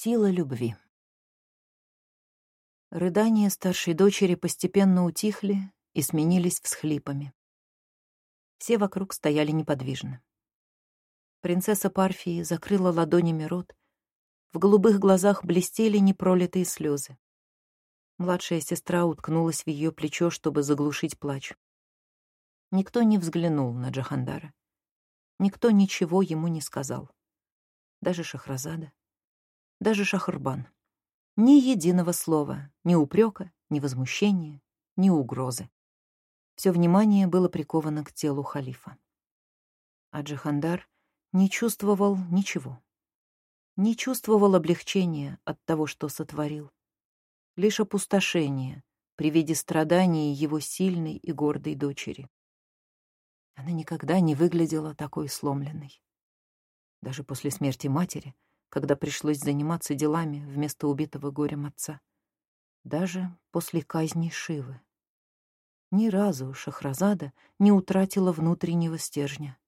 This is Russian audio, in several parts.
Сила любви. Рыдания старшей дочери постепенно утихли и сменились всхлипами. Все вокруг стояли неподвижно. Принцесса Парфии закрыла ладонями рот, в голубых глазах блестели непролитые слезы. Младшая сестра уткнулась в ее плечо, чтобы заглушить плач. Никто не взглянул на Джахандара. Никто ничего ему не сказал. Даже Шахразада, даже Шахрбан. Ни единого слова, ни упрека, ни возмущения, ни угрозы. Все внимание было приковано к телу халифа. А Джахандар не чувствовал ничего не чувствовал облегчения от того, что сотворил. Лишь опустошение при виде страданий его сильной и гордой дочери. Она никогда не выглядела такой сломленной. Даже после смерти матери, когда пришлось заниматься делами вместо убитого горем отца. Даже после казни Шивы. Ни разу Шахразада не утратила внутреннего стержня.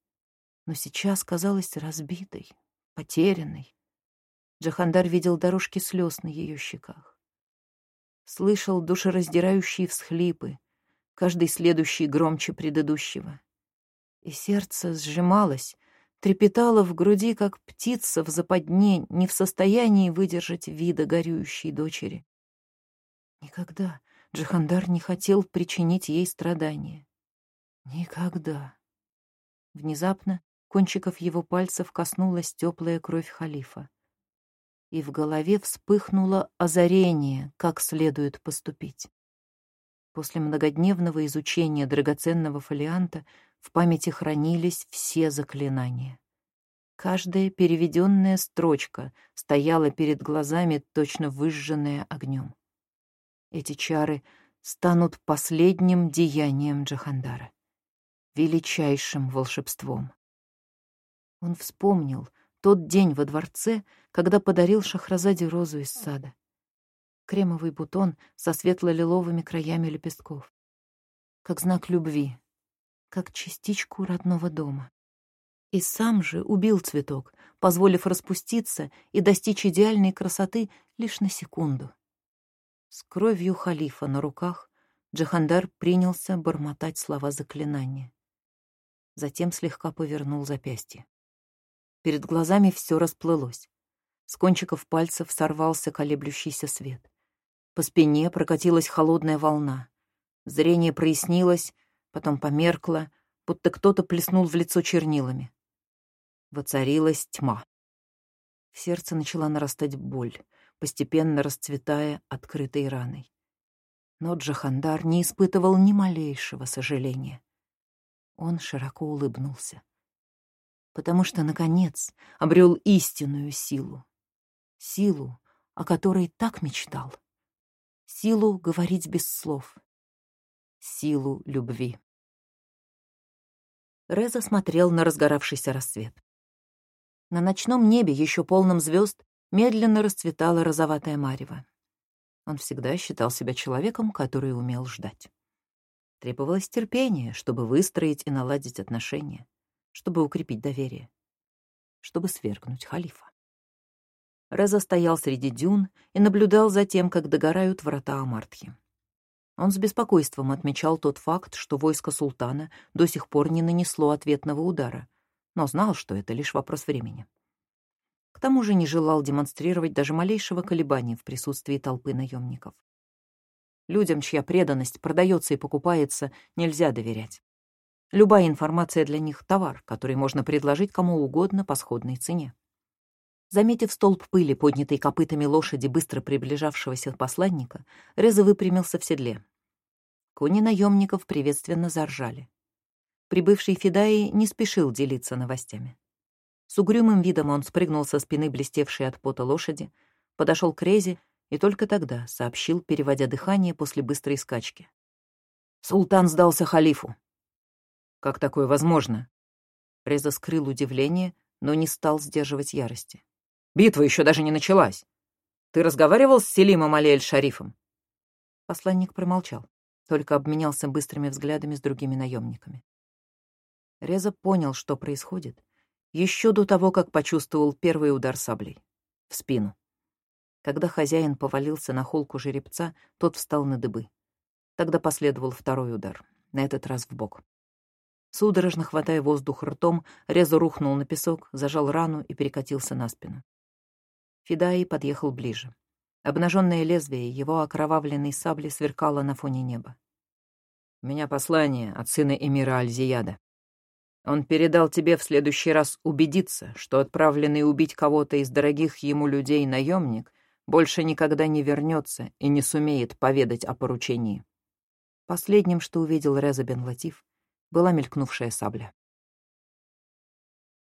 Но сейчас казалась разбитой, потерянной, Джахандар видел дорожки слез на ее щеках. Слышал душераздирающие всхлипы, каждый следующий громче предыдущего. И сердце сжималось, трепетало в груди, как птица в западне, не в состоянии выдержать вида горюющей дочери. Никогда Джахандар не хотел причинить ей страдания. Никогда. Внезапно кончиков его пальцев коснулась теплая кровь халифа и в голове вспыхнуло озарение, как следует поступить. После многодневного изучения драгоценного фолианта в памяти хранились все заклинания. Каждая переведенная строчка стояла перед глазами, точно выжженная огнем. Эти чары станут последним деянием Джахандара, величайшим волшебством. Он вспомнил — тот день во дворце, когда подарил Шахразаде розу из сада. Кремовый бутон со светло-лиловыми краями лепестков. Как знак любви, как частичку родного дома. И сам же убил цветок, позволив распуститься и достичь идеальной красоты лишь на секунду. С кровью халифа на руках Джахандар принялся бормотать слова заклинания. Затем слегка повернул запястье. Перед глазами все расплылось. С кончиков пальцев сорвался колеблющийся свет. По спине прокатилась холодная волна. Зрение прояснилось, потом померкло, будто кто-то плеснул в лицо чернилами. Воцарилась тьма. В сердце начала нарастать боль, постепенно расцветая открытой раной. Но Джахандар не испытывал ни малейшего сожаления. Он широко улыбнулся потому что, наконец, обрел истинную силу. Силу, о которой так мечтал. Силу говорить без слов. Силу любви. Реза смотрел на разгоравшийся рассвет. На ночном небе, еще полном звезд, медленно расцветала розоватая марево. Он всегда считал себя человеком, который умел ждать. Требовалось терпение, чтобы выстроить и наладить отношения чтобы укрепить доверие, чтобы свергнуть халифа. Реза стоял среди дюн и наблюдал за тем, как догорают врата Амартхи. Он с беспокойством отмечал тот факт, что войско султана до сих пор не нанесло ответного удара, но знал, что это лишь вопрос времени. К тому же не желал демонстрировать даже малейшего колебания в присутствии толпы наемников. Людям, чья преданность продается и покупается, нельзя доверять. Любая информация для них — товар, который можно предложить кому угодно по сходной цене. Заметив столб пыли, поднятый копытами лошади быстро приближавшегося посланника, Реза выпрямился в седле. Кони наемников приветственно заржали. Прибывший Федаи не спешил делиться новостями. С угрюмым видом он спрыгнул со спины блестевшей от пота лошади, подошел к Резе и только тогда сообщил, переводя дыхание после быстрой скачки. «Султан сдался халифу. Как такое возможно? Реза скрыл удивление, но не стал сдерживать ярости. Битва еще даже не началась. Ты разговаривал с Селимом Алиэль-Шарифом? Посланник промолчал, только обменялся быстрыми взглядами с другими наемниками. Реза понял, что происходит, еще до того, как почувствовал первый удар саблей. В спину. Когда хозяин повалился на холку жеребца, тот встал на дыбы. Тогда последовал второй удар, на этот раз в бок. Судорожно хватая воздух ртом, Резо рухнул на песок, зажал рану и перекатился на спину. Фидаи подъехал ближе. Обнаженное лезвие его окровавленной сабли сверкало на фоне неба. «У меня послание от сына эмира Альзияда. Он передал тебе в следующий раз убедиться, что отправленный убить кого-то из дорогих ему людей наемник больше никогда не вернется и не сумеет поведать о поручении». Последним, что увидел Реза бен Латиф, была мелькнувшая сабля.